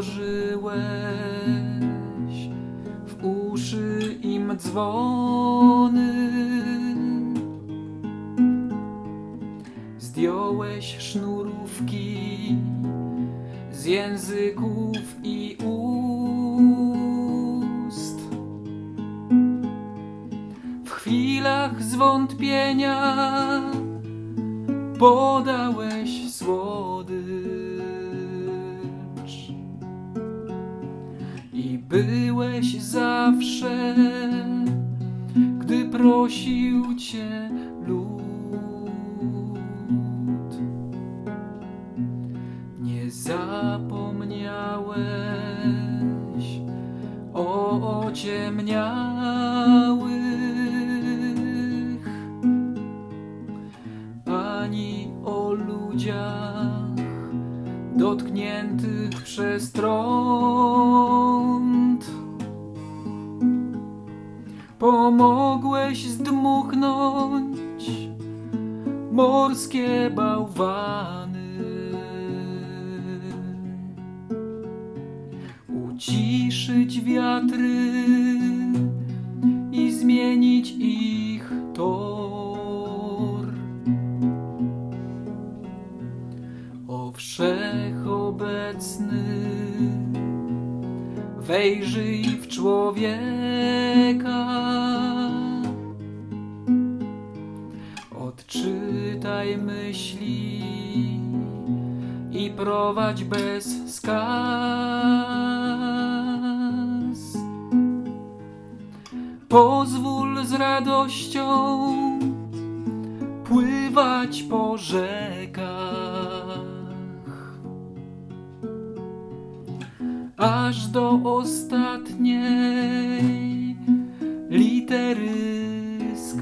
włożyłeś w uszy im dzwony. Zdjąłeś sznurówki z języków i ust. W chwilach zwątpienia podałeś słody. Byłeś zawsze, gdy prosił cię lud. Nie zapomniałeś o ociemniałych ani o ludziach dotkniętych przez trąd. Pomogłeś zdmuchnąć morskie bałwany. Uciszyć wiatry i zmienić ich tor. O wszechobecny, wejrzyj w człowieka. Odczytaj myśli i prowadź bez skaz. Pozwól z radością pływać po rzekach, aż do ostatniej litery z